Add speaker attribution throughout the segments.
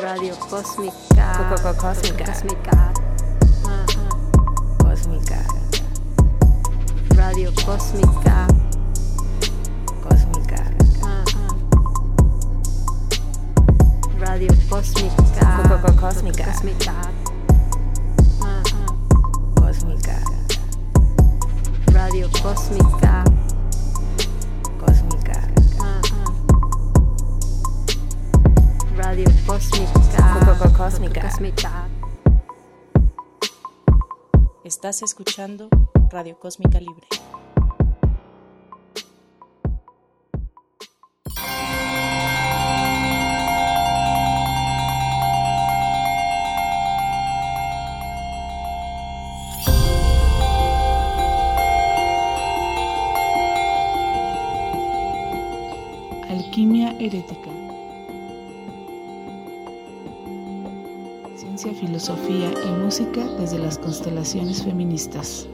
Speaker 1: Radio Cósmica.
Speaker 2: Coco Cósmica.
Speaker 1: Cósmica.
Speaker 2: Cósmica.
Speaker 1: Radio Cósmica.
Speaker 2: Cósmica.
Speaker 1: Radio Cósmica.
Speaker 2: Coco Cósmica.
Speaker 1: Cósmica.
Speaker 2: Cósmica.
Speaker 1: Radio Cósmica.
Speaker 2: Cósmica.
Speaker 1: Cósmica.
Speaker 2: Cósmica.
Speaker 3: Estás escuchando Radio Cósmica Libre.
Speaker 4: Filosofía y música desde las constelaciones feministas.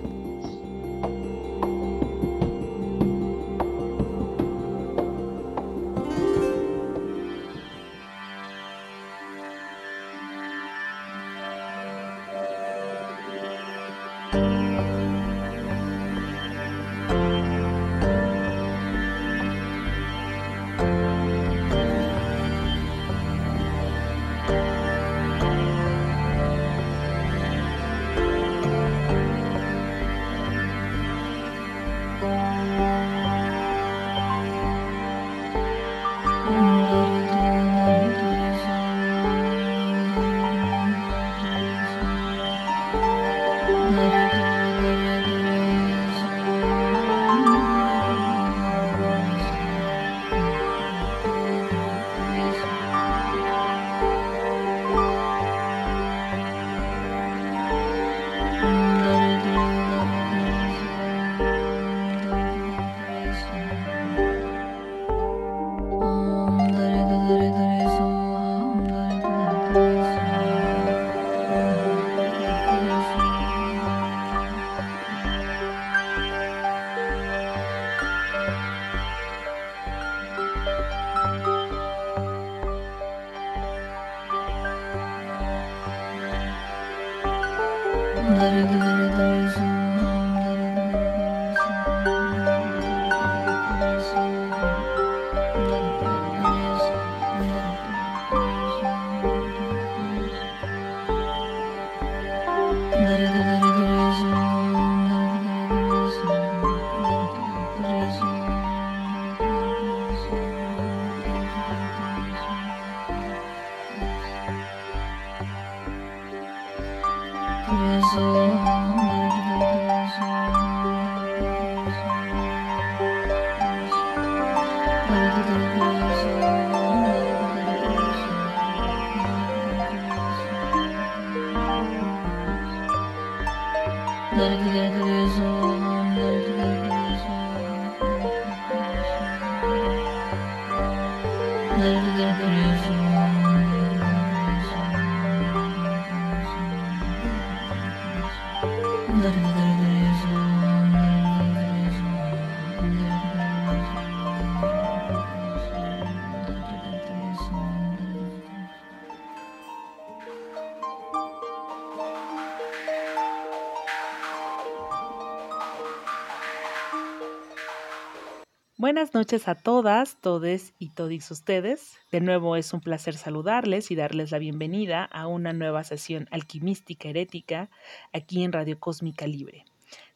Speaker 5: Buenas noches a todas, todes y todis ustedes. De nuevo es un placer saludarles y darles la bienvenida a una nueva sesión alquimística herética aquí en Radio Cósmica Libre,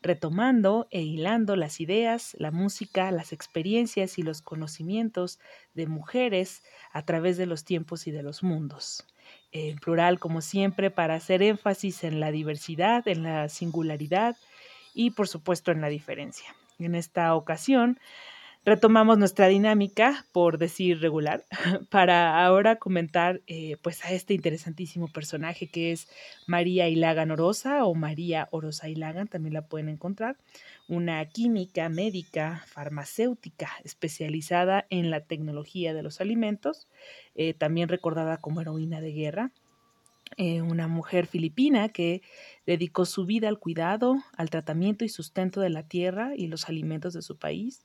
Speaker 5: retomando e hilando las ideas, la música, las experiencias y los conocimientos de mujeres a través de los tiempos y de los mundos. En plural, como siempre, para hacer énfasis en la diversidad, en la singularidad y, por supuesto, en la diferencia. En esta ocasión, retomamos nuestra dinámica, por decir regular, para ahora comentar eh, pues a este interesantísimo personaje que es María Ilagan Orosa o María Orosa Ilagan, también la pueden encontrar, una química, médica, farmacéutica especializada en la tecnología de los alimentos, eh, también recordada como heroína de guerra. Eh, una mujer filipina que dedicó su vida al cuidado, al tratamiento y sustento de la tierra y los alimentos de su país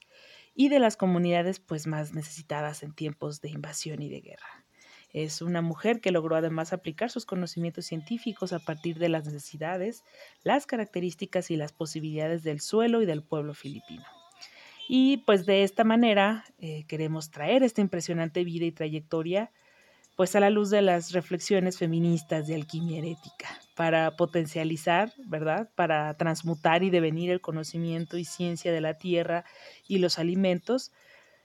Speaker 5: y de las comunidades pues más necesitadas en tiempos de invasión y de guerra. Es una mujer que logró además aplicar sus conocimientos científicos a partir de las necesidades, las características y las posibilidades del suelo y del pueblo filipino. Y pues de esta manera eh, queremos traer esta impresionante vida y trayectoria pues a la luz de las reflexiones feministas de alquimia herética, para potencializar, ¿verdad? Para transmutar y devenir el conocimiento y ciencia de la tierra y los alimentos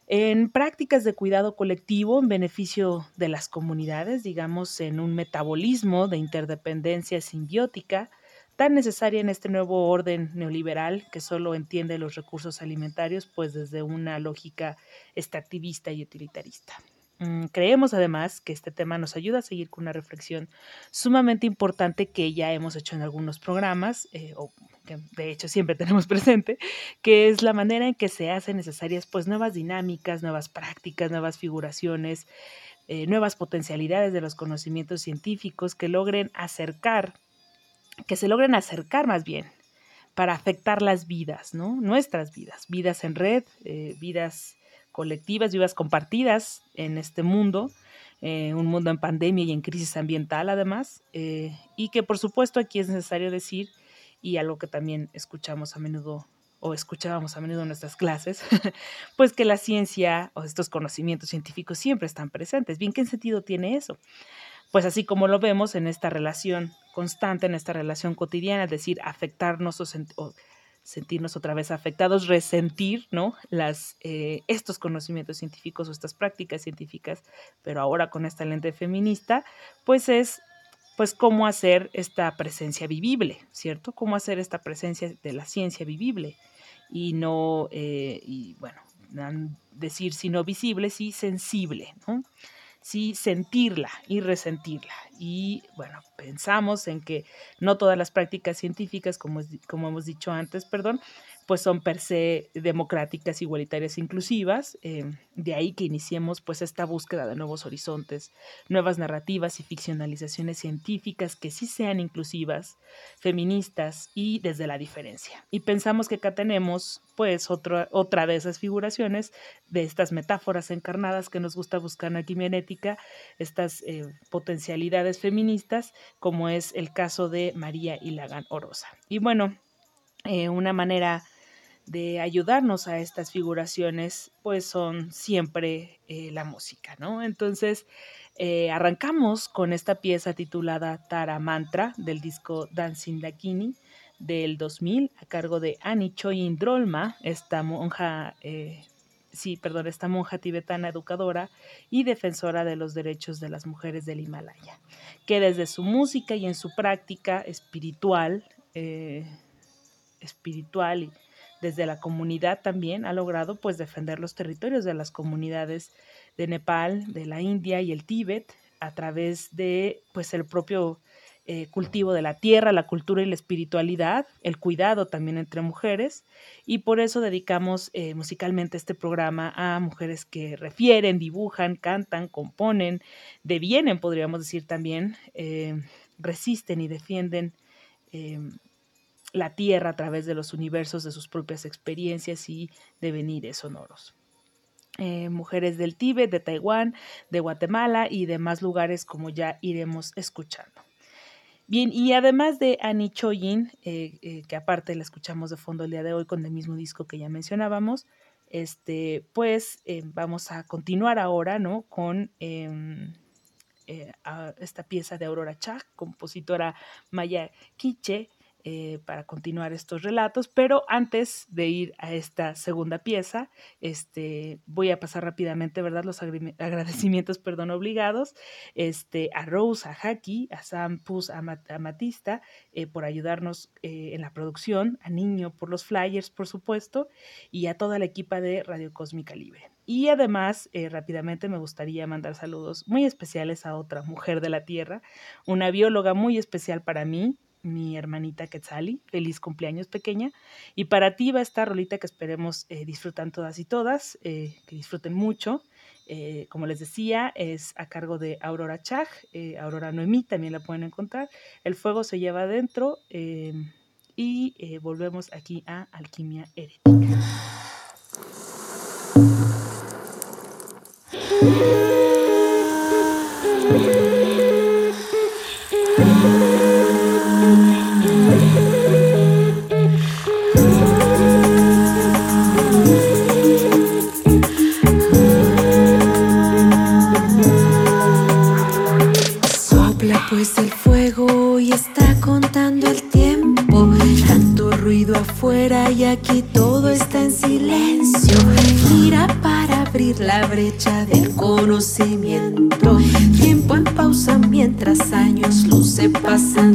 Speaker 5: en prácticas de cuidado colectivo en beneficio de las comunidades, digamos, en un metabolismo de interdependencia simbiótica tan necesaria en este nuevo orden neoliberal que solo entiende los recursos alimentarios pues desde una lógica extractivista y utilitarista. Mm, creemos además que este tema nos ayuda a seguir con una reflexión sumamente importante que ya hemos hecho en algunos programas, eh, o que de hecho siempre tenemos presente, que es la manera en que se hacen necesarias pues nuevas dinámicas, nuevas prácticas, nuevas figuraciones, eh, nuevas potencialidades de los conocimientos científicos que logren acercar, que se logren acercar más bien para afectar las vidas, ¿no? Nuestras vidas, vidas en red, eh, vidas colectivas, vivas compartidas en este mundo, eh, un mundo en pandemia y en crisis ambiental además, eh, y que por supuesto aquí es necesario decir, y algo que también escuchamos a menudo o escuchábamos a menudo en nuestras clases, pues que la ciencia o estos conocimientos científicos siempre están presentes. Bien, ¿qué sentido tiene eso? Pues así como lo vemos en esta relación constante, en esta relación cotidiana, es decir, afectarnos o, o sentirnos otra vez afectados, resentir ¿no? Las, eh, estos conocimientos científicos o estas prácticas científicas, pero ahora con esta lente feminista, pues es pues cómo hacer esta presencia vivible, ¿cierto? Cómo hacer esta presencia de la ciencia vivible y no, eh, y bueno, decir sino visible, sí sensible, ¿no? Sí sentirla y resentirla. Y bueno, pensamos en que no todas las prácticas científicas, como, como hemos dicho antes, perdón, pues son per se democráticas, igualitarias, inclusivas. Eh, de ahí que iniciemos pues esta búsqueda de nuevos horizontes, nuevas narrativas y ficcionalizaciones científicas que sí sean inclusivas, feministas y desde la diferencia. Y pensamos que acá tenemos pues otra, otra de esas figuraciones de estas metáforas encarnadas que nos gusta buscar en la quimienética, estas eh, potencialidades feministas, como es el caso de María Ilagán Orosa. Y bueno, eh, una manera de ayudarnos a estas figuraciones, pues son siempre eh, la música, ¿no? Entonces, eh, arrancamos con esta pieza titulada Tara Mantra del disco Dancing Dakini del 2000 a cargo de Annie Choyin Drolma, esta monja, eh, sí, perdón, esta monja tibetana educadora y defensora de los derechos de las mujeres del Himalaya, que desde su música y en su práctica espiritual, espiritual y desde la comunidad también ha logrado pues defender los territorios de las comunidades de Nepal, de la India y el Tíbet a través de pues el propio eh, cultivo de la tierra, la cultura y la espiritualidad, el cuidado también entre mujeres y por eso dedicamos eh, musicalmente este programa a mujeres que refieren, dibujan, cantan, componen, devienen, podríamos decir también, eh, resisten y defienden la Tierra a través de los universos de sus propias experiencias y devenires sonoros. Eh, mujeres del Tíbet, de Taiwán, de Guatemala y demás lugares como ya iremos escuchando. Bien, y además de Annie Choyin, eh, eh, que aparte la escuchamos de fondo el día de hoy con el mismo disco que ya mencionábamos, este, pues vamos a continuar ahora, ¿no? Con em, esta pieza de Aurora Chak, compositora maya quiche, eh, para continuar estos relatos, pero antes de ir a esta segunda pieza, este, voy a pasar rápidamente, ¿verdad? Los agradecimientos, perdón, obligados, este, a Rose, a Haki, a Sam Pus, a, Matista, eh, por ayudarnos eh, en la producción, a Niño por los flyers, por supuesto, y a toda la equipa de Radio Cósmica Libre. Y además, rápidamente me gustaría mandar saludos muy especiales a otra mujer de la Tierra, una bióloga muy especial para mí, mi hermanita Quetzali. Feliz cumpleaños pequeña. Y para ti va a estar rolita que esperemos eh, disfrutan todas y todas, eh, que disfruten mucho. Eh, como les decía, es a cargo de Aurora Chag, Aurora Noemí también la pueden encontrar. El fuego se lleva adentro y volvemos aquí a Alquimia Herética. aquí todo está en silencio.
Speaker 6: Gira para abrir la brecha del conocimiento. Tiempo en pausa mientras años luce pasan.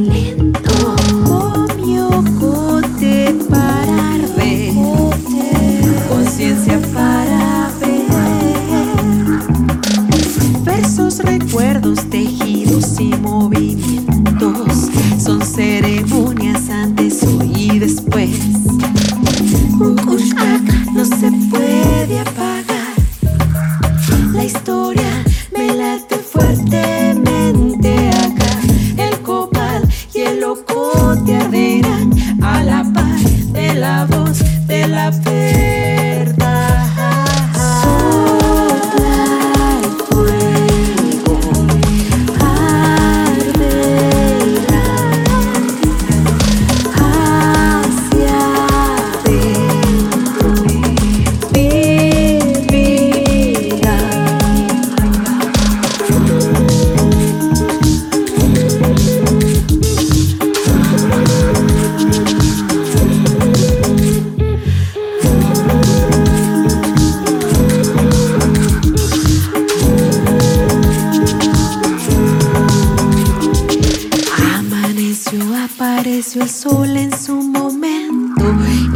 Speaker 6: El sol en su momento,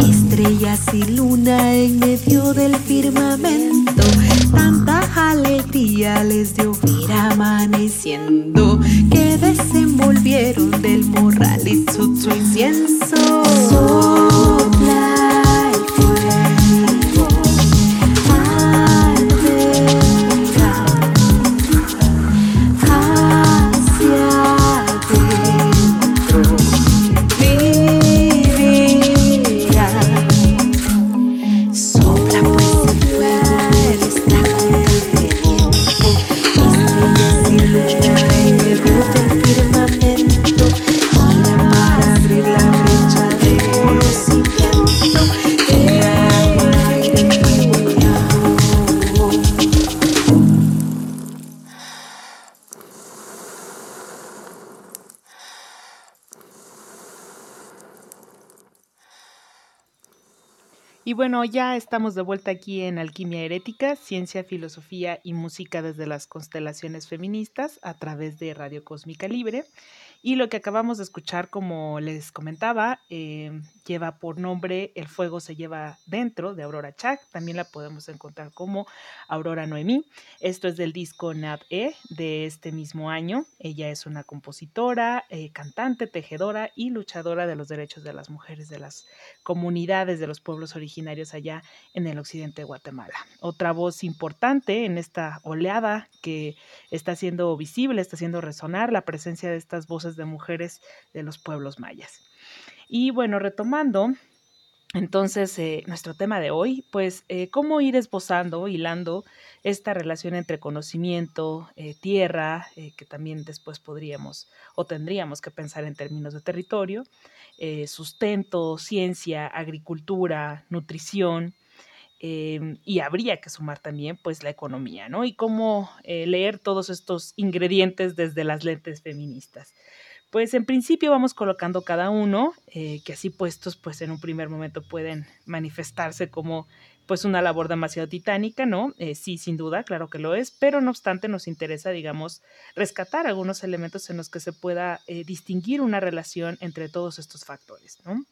Speaker 6: estrellas y luna en medio del firmamento. Tanta alegría les dio ir amaneciendo que desenvolvieron del morral y su incienso.
Speaker 5: Bueno, ya estamos de vuelta aquí en Alquimia Herética, Ciencia, Filosofía y Música desde las constelaciones feministas a través de Radio Cósmica Libre. Y lo que acabamos de escuchar, como les comentaba, eh, lleva por nombre El fuego se lleva dentro de Aurora Chak. También la podemos encontrar como Aurora Noemí. Esto es del disco Nat E de este mismo año. Ella es una compositora, eh, cantante, tejedora y luchadora de los derechos de las mujeres de las comunidades de los pueblos originarios allá en el occidente de Guatemala. Otra voz importante en esta oleada que está siendo visible, está haciendo resonar la presencia de estas voces de mujeres de los pueblos mayas. Y bueno, retomando entonces eh, nuestro tema de hoy, pues eh, cómo ir esbozando, hilando esta relación entre conocimiento, eh, tierra, que también después podríamos o tendríamos que pensar en términos de territorio, sustento, ciencia, agricultura, nutrición, eh, y habría que sumar también pues la economía, ¿no? Y cómo leer todos estos ingredientes desde las lentes feministas. Pues en principio vamos colocando cada uno, eh, que así puestos pues en un primer momento pueden manifestarse como pues una labor demasiado titánica, ¿no? Eh, sí, sin duda, claro que lo es, pero no obstante nos interesa, digamos, rescatar algunos elementos en los que se pueda eh, distinguir una relación entre todos estos factores, ¿no?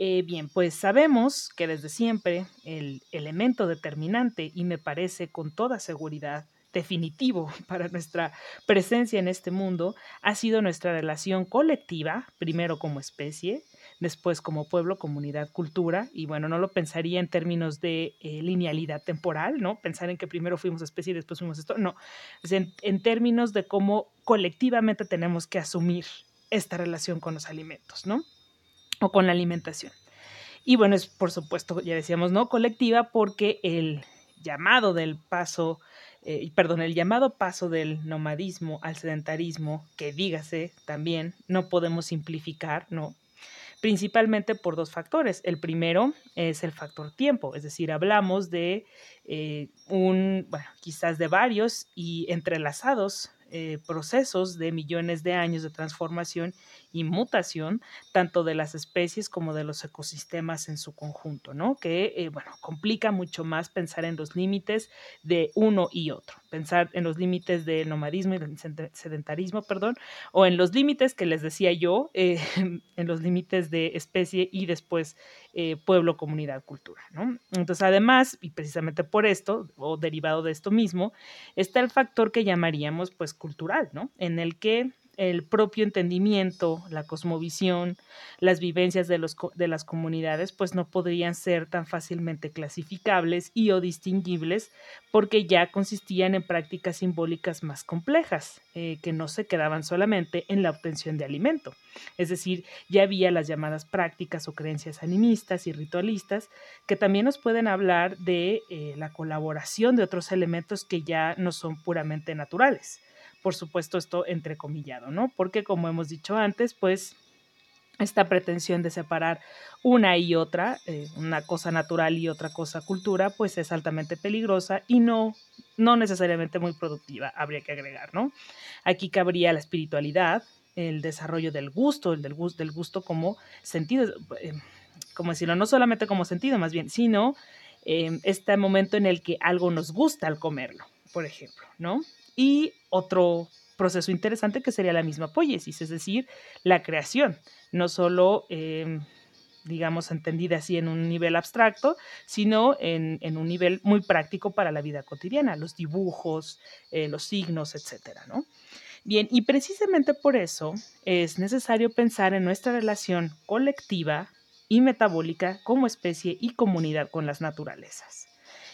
Speaker 5: Eh, bien, pues sabemos que desde siempre el elemento determinante, y me parece con toda seguridad definitivo para nuestra presencia en este mundo, ha sido nuestra relación colectiva, primero como especie, después como pueblo, comunidad, cultura, y bueno, no lo pensaría en términos de eh, linealidad temporal, ¿no? Pensar en que primero fuimos especie y después fuimos esto, no, en, en términos de cómo colectivamente tenemos que asumir esta relación con los alimentos, ¿no? o con la alimentación. Y bueno, es por supuesto, ya decíamos, ¿no? Colectiva porque el llamado del paso, eh, perdón, el llamado paso del nomadismo al sedentarismo, que dígase también, no podemos simplificar, ¿no? Principalmente por dos factores. El primero es el factor tiempo, es decir, hablamos de eh, un, bueno, quizás de varios y entrelazados eh, procesos de millones de años de transformación y mutación tanto de las especies como de los ecosistemas en su conjunto, ¿no? Que, eh, bueno, complica mucho más pensar en los límites de uno y otro, pensar en los límites del nomadismo y del sedentarismo, perdón, o en los límites que les decía yo, eh, en los límites de especie y después eh, pueblo, comunidad, cultura, ¿no? Entonces, además, y precisamente por esto, o derivado de esto mismo, está el factor que llamaríamos, pues, cultural, ¿no? En el que el propio entendimiento, la cosmovisión, las vivencias de, los, de las comunidades, pues no podrían ser tan fácilmente clasificables y o distinguibles porque ya consistían en prácticas simbólicas más complejas, eh, que no se quedaban solamente en la obtención de alimento. Es decir, ya había las llamadas prácticas o creencias animistas y ritualistas que también nos pueden hablar de eh, la colaboración de otros elementos que ya no son puramente naturales por supuesto esto entrecomillado, ¿no? Porque como hemos dicho antes, pues esta pretensión de separar una y otra, eh, una cosa natural y otra cosa cultura, pues es altamente peligrosa y no, no necesariamente muy productiva, habría que agregar, ¿no? Aquí cabría la espiritualidad, el desarrollo del gusto, el del, gusto, del gusto como sentido, eh, como decirlo, no solamente como sentido más bien, sino eh, este momento en el que algo nos gusta al comerlo, por ejemplo, ¿no? y otro proceso interesante que sería la misma poiesis, es decir, la creación, no solo, em, digamos, entendida así en un nivel abstracto, sino en, un nivel muy práctico para la vida cotidiana, los dibujos, eh, los signos, etcétera, ¿no? Bien, y precisamente por eso es necesario pensar en nuestra relación colectiva y metabólica como especie y comunidad con las naturalezas.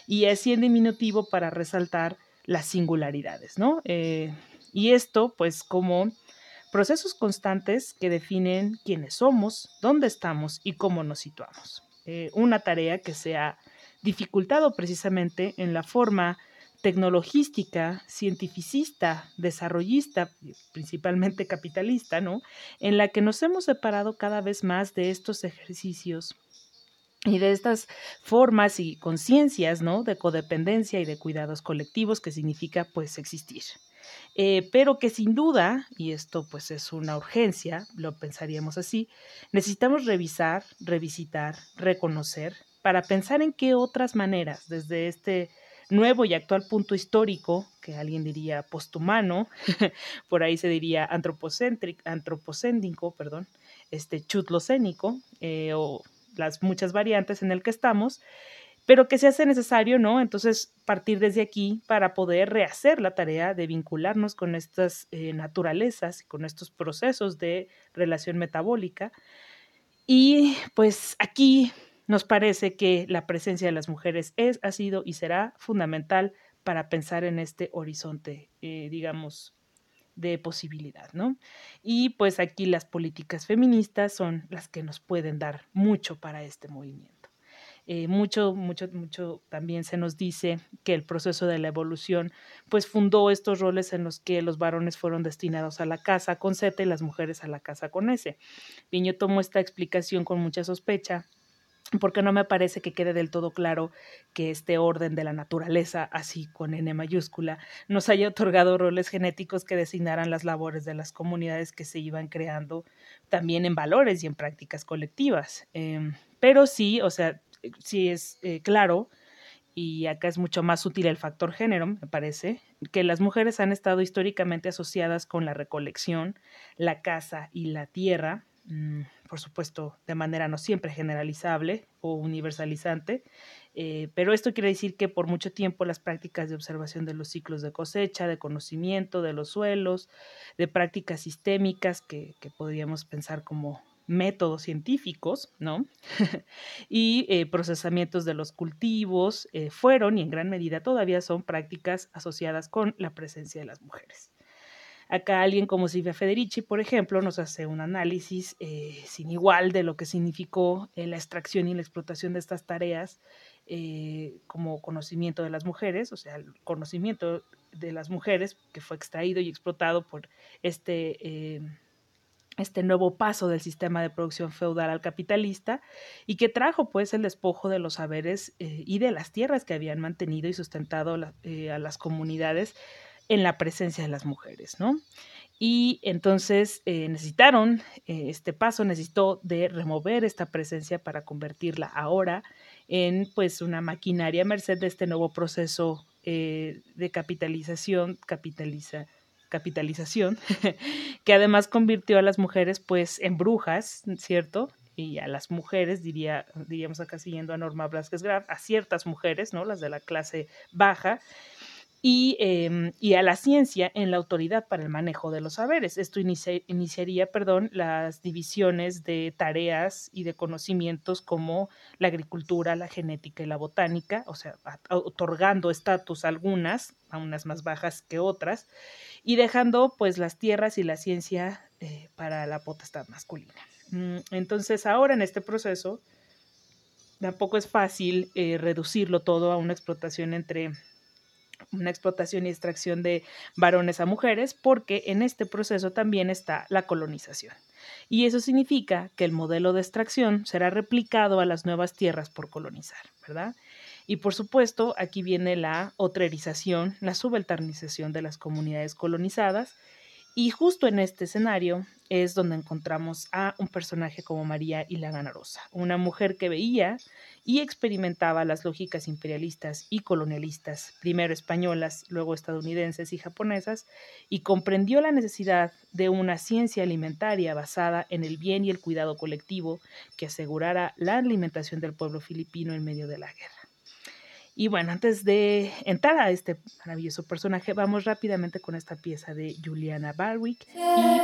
Speaker 5: Y así en diminutivo para resaltar las singularidades, ¿no? Eh, y esto, pues, como procesos constantes que definen quiénes somos, dónde estamos y cómo nos situamos. Eh, una tarea que se ha dificultado precisamente en la forma tecnologística, cientificista, desarrollista, principalmente capitalista, ¿no? En la que nos hemos separado cada vez más de estos ejercicios y de estas formas y conciencias, ¿no? De codependencia y de cuidados colectivos que significa pues existir. Eh, pero que sin duda, y esto pues es una urgencia, lo pensaríamos así, necesitamos revisar, revisitar, reconocer, para pensar en qué otras maneras, desde este nuevo y actual punto histórico, que alguien diría posthumano, por ahí se diría antropocéntrico, perdón, este chutlocénico, eh, o las muchas variantes en el que estamos, pero que se hace necesario, ¿no? Entonces, partir desde aquí para poder rehacer la tarea de vincularnos con estas eh, naturalezas, con estos procesos de relación metabólica. Y pues aquí nos parece que la presencia de las mujeres es, ha sido y será fundamental para pensar en este horizonte, eh, digamos, de posibilidad, ¿no? Y pues aquí las políticas feministas son las que nos pueden dar mucho para este movimiento. Eh, mucho, mucho, mucho también se nos dice que el proceso de la evolución pues fundó estos roles en los que los varones fueron destinados a la casa con Z y las mujeres a la casa con S. Bien, yo tomo esta explicación con mucha sospecha porque no me parece que quede del todo claro que este orden de la naturaleza, así con N mayúscula, nos haya otorgado roles genéticos que designaran las labores de las comunidades que se iban creando también en valores y en prácticas colectivas. Em, pero sí, o sea, sí es eh, claro, y acá es mucho más útil el factor género, me parece, que las mujeres han estado históricamente asociadas con la recolección, la caza y la tierra. Mm, por supuesto, de manera no siempre generalizable o universalizante, eh, pero esto quiere decir que por mucho tiempo las prácticas de observación de los ciclos de cosecha, de conocimiento de los suelos, de prácticas sistémicas que, podríamos pensar como métodos científicos, ¿no? y eh, procesamientos de los cultivos eh, fueron y en gran medida todavía son prácticas asociadas con la presencia de las mujeres. Acá alguien como Silvia Federici, por ejemplo, nos hace un análisis eh, sin igual de lo que significó eh, la extracción y la explotación de estas tareas eh, como conocimiento de las mujeres, o sea, el conocimiento de las mujeres que fue extraído y explotado por este este nuevo paso del sistema de producción feudal al capitalista y que trajo pues el despojo de los saberes y de las tierras que habían mantenido y sustentado a las comunidades en la presencia de las mujeres, ¿no? Y entonces eh, necesitaron, eh, este paso necesitó de remover esta presencia para convertirla ahora en pues una maquinaria a merced de este nuevo proceso eh, de capitalización, capitaliza, capitalización, que además convirtió a las mujeres pues en brujas, ¿cierto? Y a las mujeres, diría, diríamos acá siguiendo a Norma Blasquez Graf, a ciertas mujeres, ¿no? Las de la clase baja, y, em, y, a la ciencia en la autoridad para el manejo de los saberes. Esto inicia, iniciaría perdón, las divisiones de tareas y de conocimientos como la agricultura, la genética y la botánica, o sea, otorgando estatus a algunas, a unas más bajas que otras, y dejando pues las tierras y la ciencia eh, para la potestad masculina. Mm, entonces ahora en este proceso tampoco es fácil eh, reducirlo todo a una explotación entre una explotación y extracción de varones a mujeres, porque en este proceso también está la colonización. Y eso significa que el modelo de extracción será replicado a las nuevas tierras por colonizar, ¿verdad? Y por supuesto, aquí viene la otrerización, la subalternización de las comunidades colonizadas, y justo en este escenario es donde encontramos a un personaje como María Ilagana Rosa, una mujer que veía y experimentaba las lógicas imperialistas y colonialistas, primero españolas, luego estadounidenses y japonesas, y comprendió la necesidad de una ciencia alimentaria basada en el bien y el cuidado colectivo que asegurara la alimentación del pueblo filipino en medio de la guerra. Y bueno, antes de entrar a este maravilloso personaje, vamos rápidamente con esta pieza de Juliana Barwick y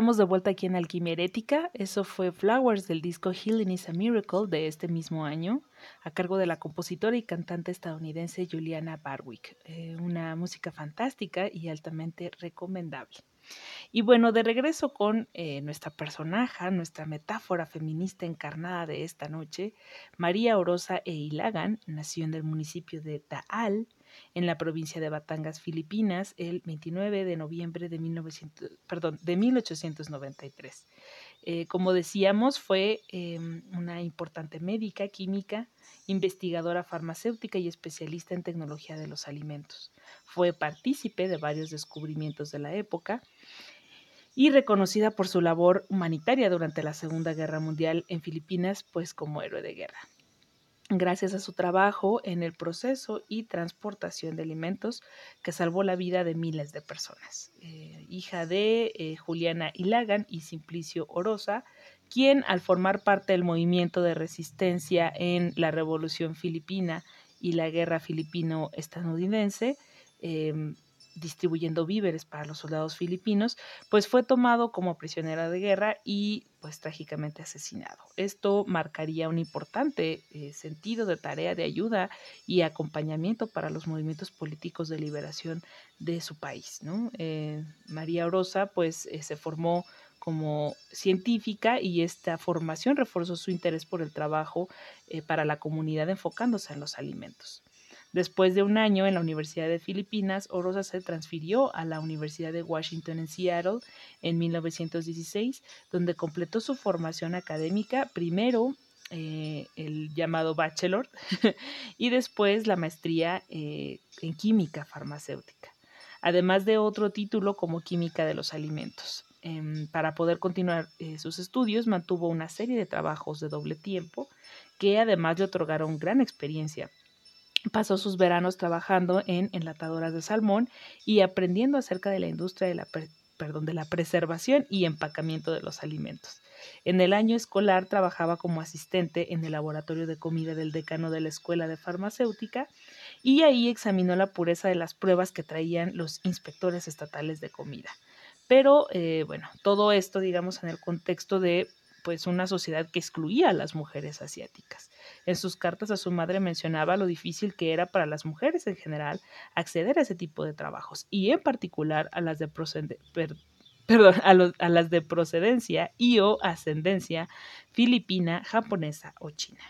Speaker 5: estamos de vuelta aquí en Alquimia Herética. Eso fue Flowers del disco Healing is a Miracle de este mismo año, a cargo de la compositora y cantante estadounidense Juliana Barwick. Eh, una música fantástica y altamente recomendable. Y bueno, de regreso con eh, nuestra personaje, nuestra metáfora feminista encarnada de esta noche, María Orosa e Ilagan nació en el municipio de Taal, en la provincia de Batangas, Filipinas, el 29 de noviembre de, 1900, perdón, de 1893. Eh, como decíamos, fue em, una importante médica, química, investigadora farmacéutica y especialista en tecnología de los alimentos. Fue partícipe de varios descubrimientos de la época y reconocida por su labor humanitaria durante la Segunda Guerra Mundial en Filipinas, pues como héroe de guerra. Gracias a su trabajo en el proceso y transportación de alimentos que salvó la vida de miles de personas. Eh, hija de eh, Juliana Ilagan y Simplicio Orosa, quien al formar parte del movimiento de resistencia en la Revolución Filipina y la Guerra Filipino-Estadounidense, em, distribuyendo víveres para los soldados filipinos, pues fue tomado como prisionera de guerra y pues trágicamente asesinado. Esto marcaría un importante eh, sentido de tarea de ayuda y acompañamiento para los movimientos políticos de liberación de su país. Eh, María Orosa pues eh, se formó como científica y esta formación reforzó su interés por el trabajo para la comunidad enfocándose en los alimentos. Después de un año en la Universidad de Filipinas, Orosa se transfirió a la Universidad de Washington en Seattle en 1916, donde completó su formación académica, primero eh, el llamado bachelor y después la maestría eh, en química farmacéutica, además de otro título como química de los alimentos. Em, para poder continuar eh, sus estudios, mantuvo una serie de trabajos de doble tiempo que además le otorgaron gran experiencia Pasó sus veranos trabajando en enlatadoras de salmón y aprendiendo acerca de la industria de la, perdón, de la preservación y empacamiento de los alimentos. En el año escolar trabajaba como asistente en el laboratorio de comida del decano de la Escuela de Farmacéutica y ahí examinó la pureza de las pruebas que traían los inspectores estatales de comida. Pero eh, bueno, todo esto, digamos, en el contexto de pues una sociedad que excluía a las mujeres asiáticas. En sus cartas a su madre mencionaba lo difícil que era para las mujeres en general acceder a ese tipo de trabajos y en particular a las de, a las de procedencia y o ascendencia filipina, japonesa o china.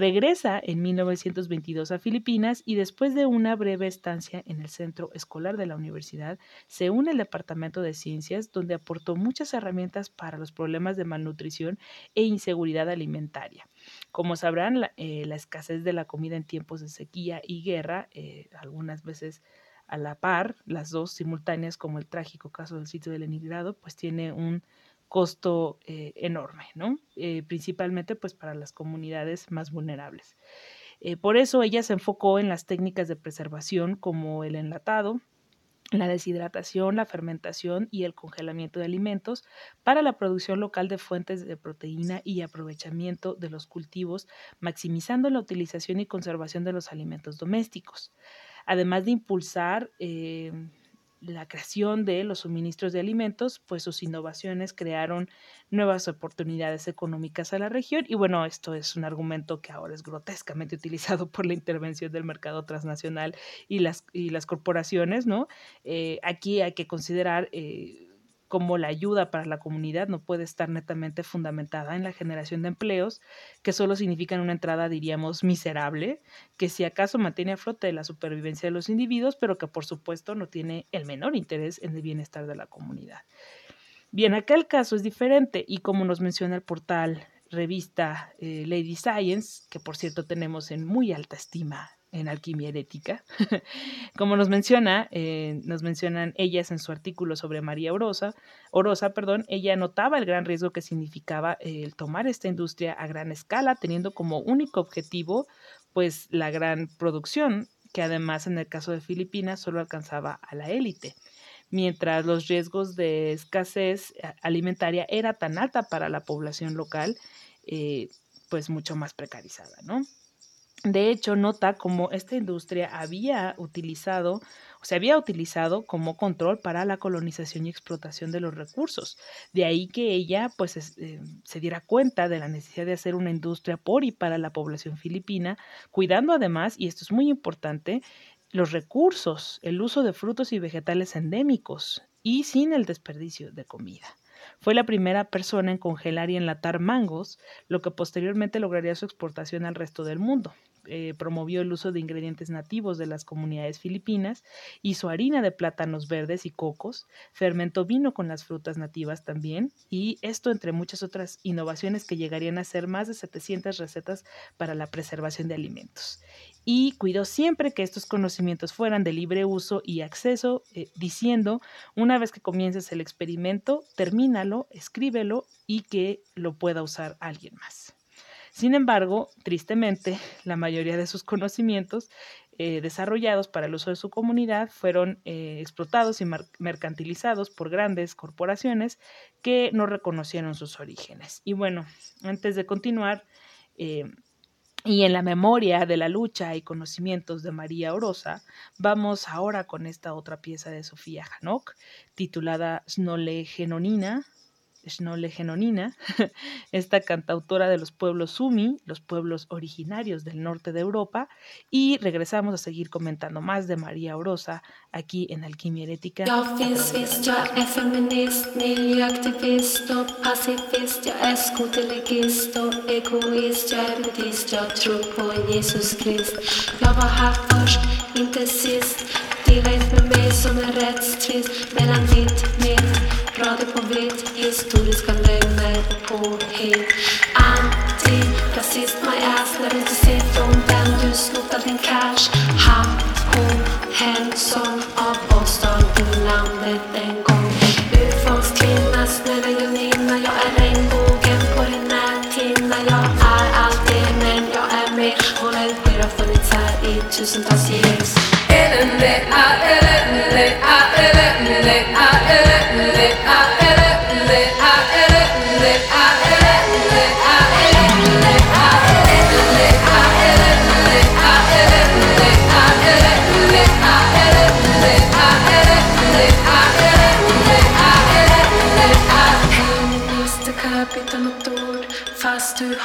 Speaker 5: Regresa en 1922 a Filipinas y después de una breve estancia en el centro escolar de la universidad, se une al Departamento de Ciencias, donde aportó muchas herramientas para los problemas de malnutrición e inseguridad alimentaria. Como sabrán, la, eh, escasez de la comida en tiempos de sequía y guerra, eh, algunas veces a la par, las dos simultáneas, como el trágico caso del sitio de Leningrado, pues tiene un costo eh, enorme, ¿no? Eh, principalmente pues para las comunidades más vulnerables. Eh, por eso ella se enfocó en las técnicas de preservación como el enlatado, la deshidratación, la fermentación y el congelamiento de alimentos para la producción local de fuentes de proteína y aprovechamiento de los cultivos, maximizando la utilización y conservación de los alimentos domésticos. Además de impulsar la creación de los suministros de alimentos, pues sus innovaciones crearon nuevas oportunidades económicas a la región y bueno, esto es un argumento que ahora es grotescamente utilizado por la intervención del mercado transnacional y las, y las corporaciones, ¿no? Eh, aquí hay que considerar... Eh, como la ayuda para la comunidad no puede estar netamente fundamentada en la generación de empleos, que solo significan una entrada, diríamos, miserable, que si acaso mantiene a flote la supervivencia de los individuos, pero que por supuesto no tiene el menor interés en el bienestar de la comunidad. Bien, acá el caso es diferente y como nos menciona el portal revista eh, Lady Science, que por cierto tenemos en muy alta estima en alquimia herética. Como nos menciona, eh, nos mencionan ellas en su artículo sobre María Orosa, Orosa, perdón, ella notaba el gran riesgo que significaba el tomar esta industria a gran escala, teniendo como único objetivo, pues, la gran producción, que además en el caso de Filipinas solo alcanzaba a la élite mientras los riesgos de escasez eh, alimentaria era tan alta para la población local, eh, pues mucho más precarizada, ¿no? De hecho, nota cómo esta industria había utilizado, se había utilizado como control para la colonización y explotación de los recursos. De ahí que ella pues eh, se diera cuenta de la necesidad de hacer una industria por y para la población filipina, cuidando además, y esto es muy importante, los recursos, el uso de frutos y vegetales endémicos y sin el desperdicio de comida. Fue la primera persona en congelar y enlatar mangos, lo que posteriormente lograría su exportación al resto del mundo. Eh, promovió el uso de ingredientes nativos de las comunidades filipinas, hizo harina de plátanos verdes y cocos, fermentó vino con las frutas nativas también, y esto entre muchas otras innovaciones que llegarían a ser más de 700 recetas para la preservación de alimentos. Y cuidó siempre que estos conocimientos fueran de libre uso y acceso, eh, diciendo, una vez que comiences el experimento, termínalo, escríbelo y que lo pueda usar alguien más. Sin embargo, tristemente, la mayoría de sus conocimientos eh, desarrollados para el uso de su comunidad fueron eh, explotados y mercantilizados por grandes corporaciones que no reconocieron sus orígenes. Y bueno, antes de continuar, eh, y en la memoria de la lucha y conocimientos de María Orosa, vamos ahora con esta otra pieza de Sofía Hanok, titulada Snole Genonina, Snole Genonina, esta cantautora de los pueblos Sumi, los pueblos originarios del norte de Europa, y regresamos a seguir comentando más de María Orosa aquí en Alquimia Herética.
Speaker 7: Pratar på vitt, historiska lögner och påhitt Antirasist my ass när du inte ser från den. Du snott all din cash. Han, hon, hen som av oss stal du landet en gång. Urfolkskvinna, snälla Jonina Jag är regnbågen på din näthinna. Jag är allt det men jag är mer. Hon är har funnits här i tusentals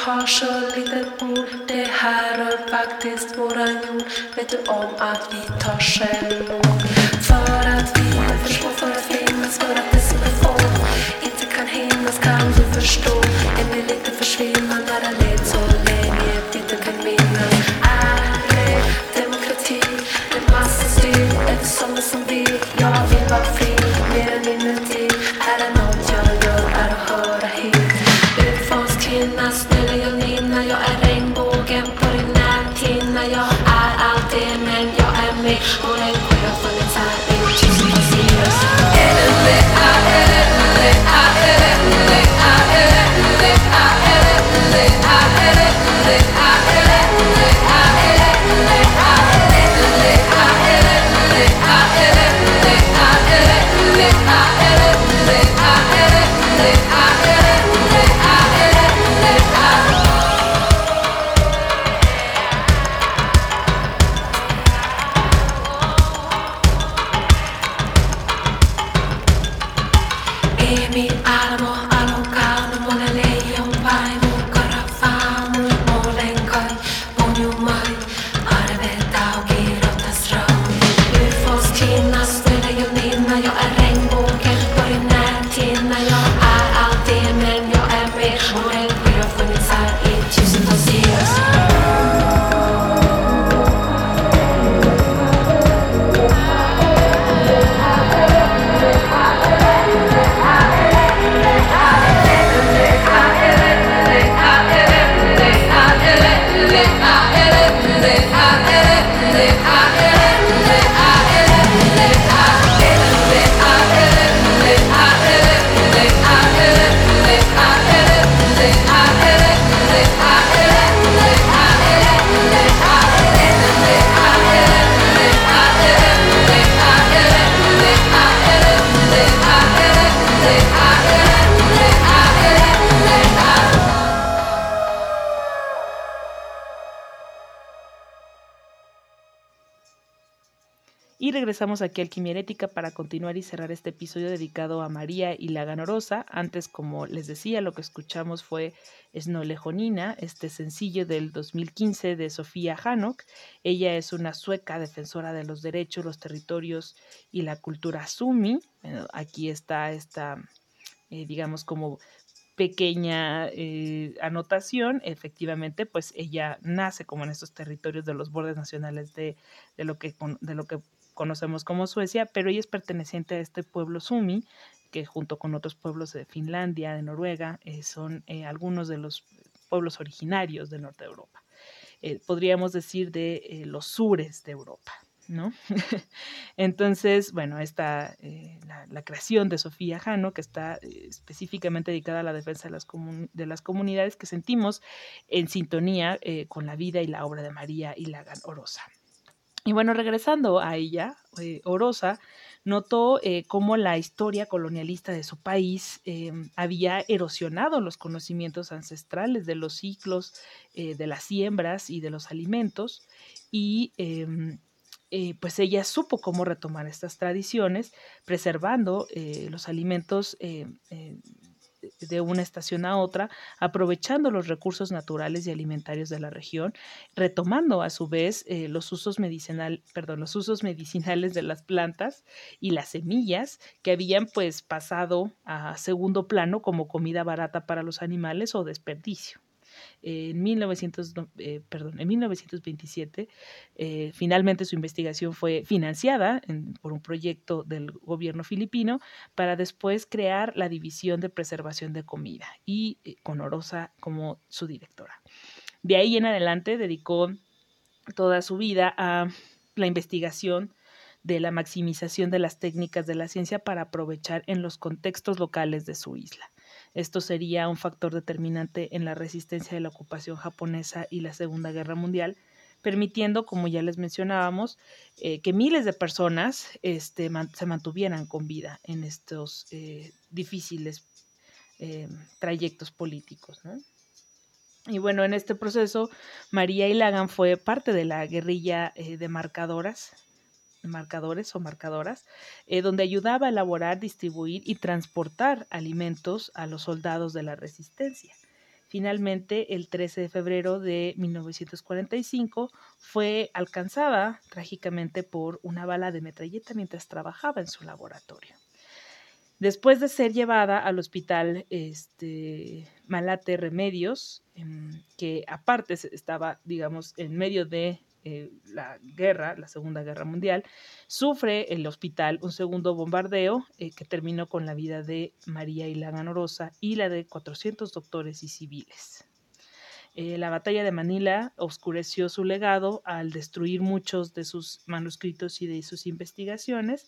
Speaker 7: har så litet ord Det här rör faktiskt våran jord Vet du om att vi tar självmord För att vi är för små för att finnas För att det som är få inte kan hinnas Kan du förstå?
Speaker 5: Regresamos aquí al Alquimia Herética para continuar y cerrar este episodio dedicado a María y la Ganorosa. Antes, como les decía, lo que escuchamos fue Snolejonina, este sencillo del 2015 de Sofía Hanok. Ella es una sueca defensora de los derechos, los territorios y la cultura sumi. Aquí está esta, eh, digamos, como pequeña eh, anotación, efectivamente, pues ella nace como en estos territorios de los bordes nacionales de, de, lo, que, de lo que conocemos como Suecia, pero ella es perteneciente a este pueblo Sumi, que junto con otros pueblos de Finlandia, de Noruega, eh, son eh, algunos de los pueblos originarios del norte de Europa. Eh, podríamos decir de los sures de Europa. ¿no? Entonces, bueno, esta, eh, la, la, creación de Sofía Jano, que está específicamente dedicada a la defensa de las, de las comunidades que sentimos en sintonía con la vida y la obra de María y Lagan Orosa. Y bueno, regresando a ella, eh, Orosa notó eh, cómo la historia colonialista de su país eh, había erosionado los conocimientos ancestrales de los ciclos eh, de las siembras y de los alimentos. Y em, pues ella supo cómo retomar estas tradiciones, preservando los alimentos de una estación a otra, aprovechando los recursos naturales y alimentarios de la región, retomando a su vez eh, los usos medicinal, perdón, los usos medicinales de las plantas y las semillas que habían pues pasado a segundo plano como comida barata para los animales o desperdicio en, 1900, eh, 1927. Eh, finalmente su investigación fue financiada por un proyecto del gobierno filipino para después crear la División de Preservación de Comida y eh, con Orosa como su directora. De ahí en adelante dedicó toda su vida a la investigación de la maximización de las técnicas de la ciencia para aprovechar en los contextos locales de su isla. Esto sería un factor determinante en la resistencia de la ocupación japonesa y la Segunda Guerra Mundial, permitiendo, como ya les mencionábamos, eh, que miles de personas este, se mantuvieran con vida en estos eh, difíciles eh, trayectos políticos. Y bueno, en este proceso, María Ilagan fue parte de la guerrilla de marcadoras marcadores o marcadoras, eh, donde ayudaba a elaborar, distribuir y transportar alimentos a los soldados de la resistencia. Finalmente, el 13 de febrero de 1945 fue alcanzada trágicamente por una bala de metralleta mientras trabajaba en su laboratorio. Después de ser llevada al hospital este, Malate Remedios, eh, que aparte estaba, digamos, en medio de eh, la guerra, la Segunda Guerra Mundial, sufre el hospital un segundo bombardeo eh, que terminó con la vida de María Ilagan Orosa y la de 400 doctores y civiles. Eh, la batalla de Manila oscureció su legado al destruir muchos de sus manuscritos y de sus investigaciones,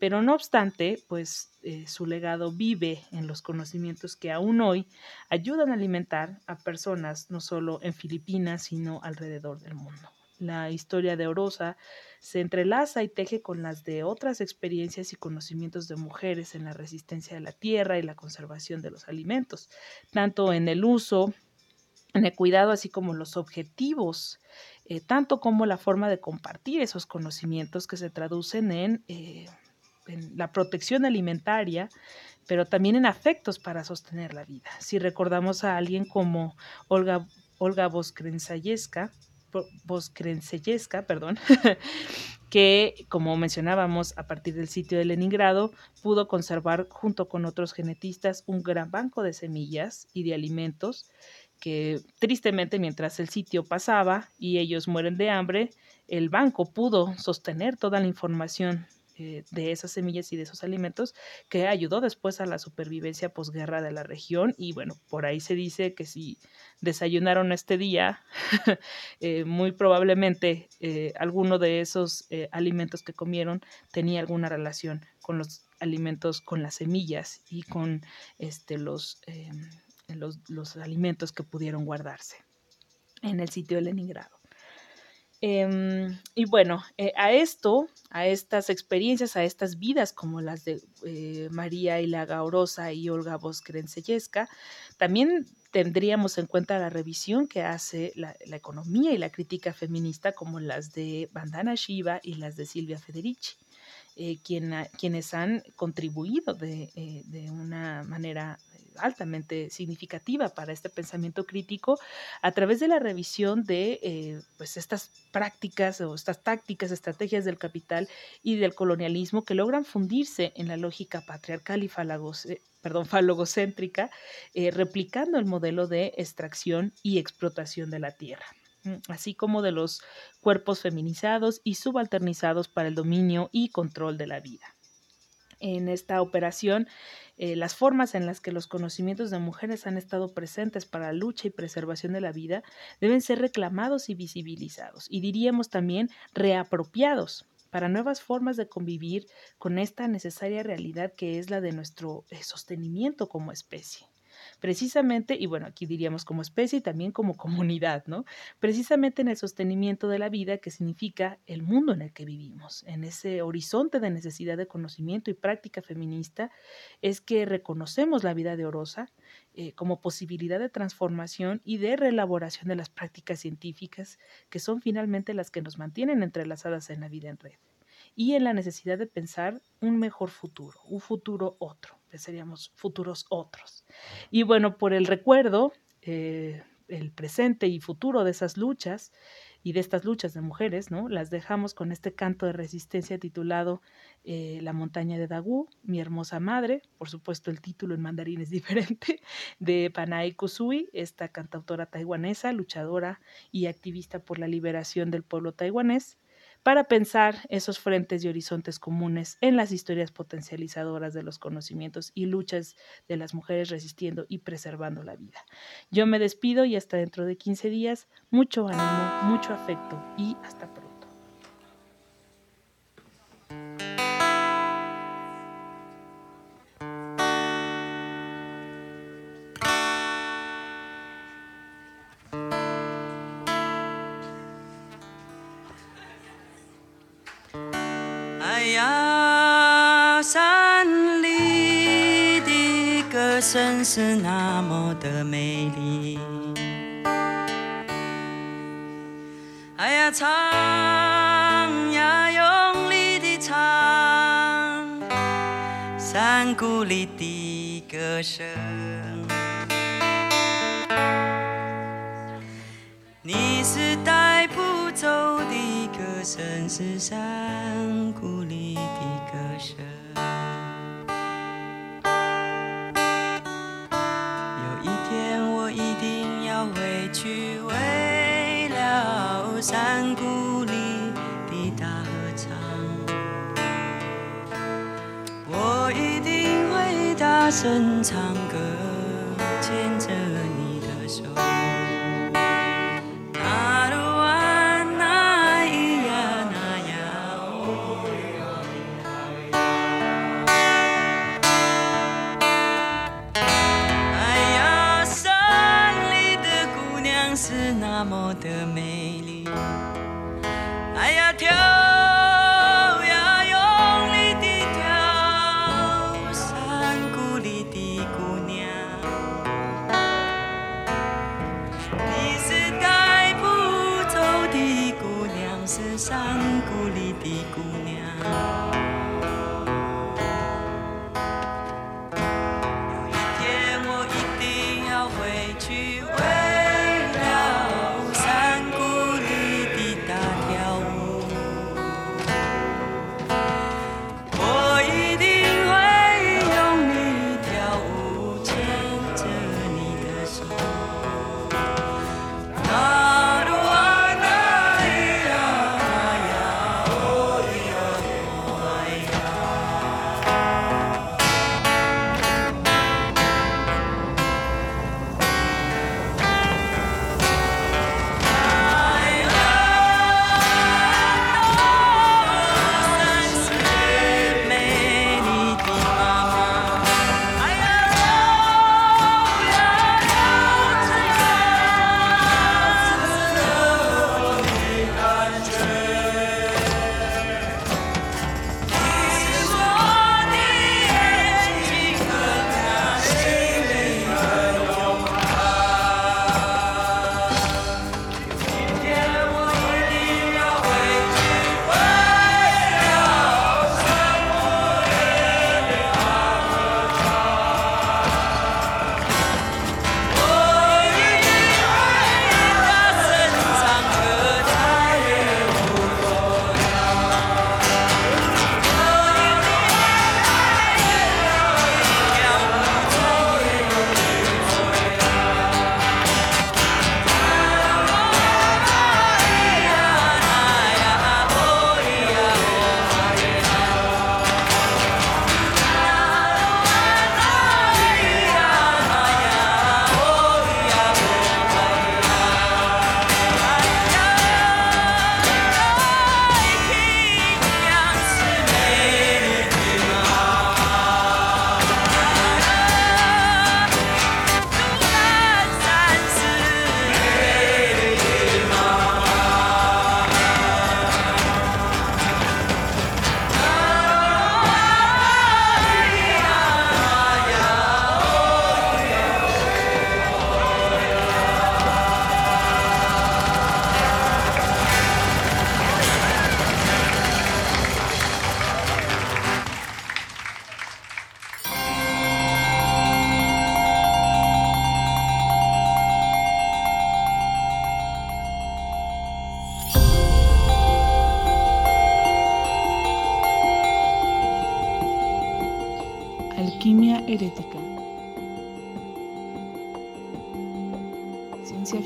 Speaker 5: pero no obstante, pues su legado vive en los conocimientos que aún hoy ayudan a alimentar a personas no solo en Filipinas, sino alrededor del mundo la historia de Orosa se entrelaza y teje con las de otras experiencias y conocimientos de mujeres en la resistencia de la tierra y la conservación de los alimentos, tanto en el uso, en el cuidado, así como los objetivos, eh, tanto como la forma de compartir esos conocimientos que se traducen en, eh, en la protección alimentaria, pero también en afectos para sostener la vida. Si recordamos a alguien como Olga, Olga Voskrenseyeska, perdón, que, como mencionábamos, a partir del sitio de Leningrado, pudo conservar junto con otros genetistas un gran banco de semillas y de alimentos que tristemente mientras el sitio pasaba y ellos mueren de hambre, el banco pudo sostener toda la información eh, de esas semillas y de esos alimentos que ayudó después a la supervivencia posguerra de la región y bueno, por ahí se dice que si desayunaron este día, eh, muy probablemente eh, alguno de esos alimentos que comieron tenía alguna relación con los alimentos, con las semillas y con este, los, los alimentos que pudieron guardarse en el sitio de Leningrado. Eh, y bueno, eh, a esto, a estas experiencias, a estas vidas como las de eh, María Ilaga Orosa y Olga Voskrenseyeska, también tendríamos en cuenta la revisión que hace la, la, economía y la crítica feminista como las de Bandana Shiva y las de Silvia Federici. Eh, quienes han contribuido de, eh, una manera altamente significativa para este pensamiento crítico a través de la revisión de eh, pues estas prácticas o estas tácticas, estrategias del capital y del colonialismo que logran fundirse en la lógica patriarcal y eh, perdón, falogocéntrica, eh, replicando el modelo de extracción y explotación de la tierra así como de los cuerpos feminizados y subalternizados para el dominio y control de la vida. En esta operación, eh, las formas en las que los conocimientos de mujeres han estado presentes para la lucha y preservación de la vida deben ser reclamados y visibilizados, y diríamos también reapropiados para nuevas formas de convivir con esta necesaria realidad que es la de nuestro eh, sostenimiento como especie precisamente, y bueno, aquí diríamos como especie y también como comunidad, ¿no? Precisamente en el sostenimiento de la vida que significa el mundo en el que vivimos, en ese horizonte de necesidad de conocimiento y práctica feminista, es que reconocemos la vida de Orosa eh, como posibilidad de transformación y de reelaboración de las prácticas científicas que son finalmente las que nos mantienen entrelazadas en la vida en red y en la necesidad de pensar un mejor futuro, un futuro otro, seríamos futuros otros. Y bueno, por el recuerdo, eh, el presente y futuro de esas luchas y de estas luchas de mujeres, ¿no? Las dejamos con este canto de resistencia titulado eh, La montaña de Dagu, mi hermosa madre, por supuesto el título en mandarín es diferente, de Panay Kusui, esta cantautora taiwanesa, luchadora y activista por la liberación del pueblo taiwanés, para pensar esos frentes y horizontes comunes en las historias potencializadoras de los conocimientos y luchas de las mujeres resistiendo y preservando la vida. Yo me despido y hasta dentro de 15 días, mucho ánimo, mucho afecto y hasta pronto.
Speaker 6: 是那么的美丽。哎呀，唱呀，用力的唱，山谷里的歌声。你是带不走的歌声，是山谷里的歌声。山谷里的大合唱，我一定会大声唱。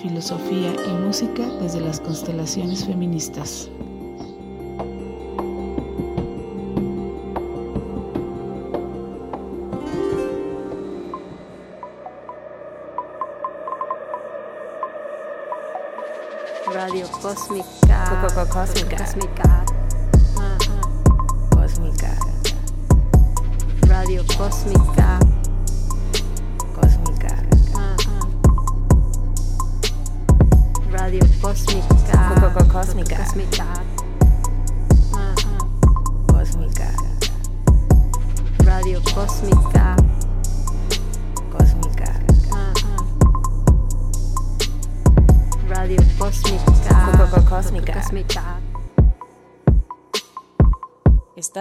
Speaker 3: Filosofía y música desde las constelaciones feministas.
Speaker 4: Radio Cósmica.
Speaker 2: Cósmica.
Speaker 4: Cósmica.
Speaker 2: Cósmica.
Speaker 4: Radio. Cósmica.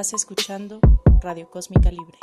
Speaker 8: Estás escuchando Radio Cósmica Libre.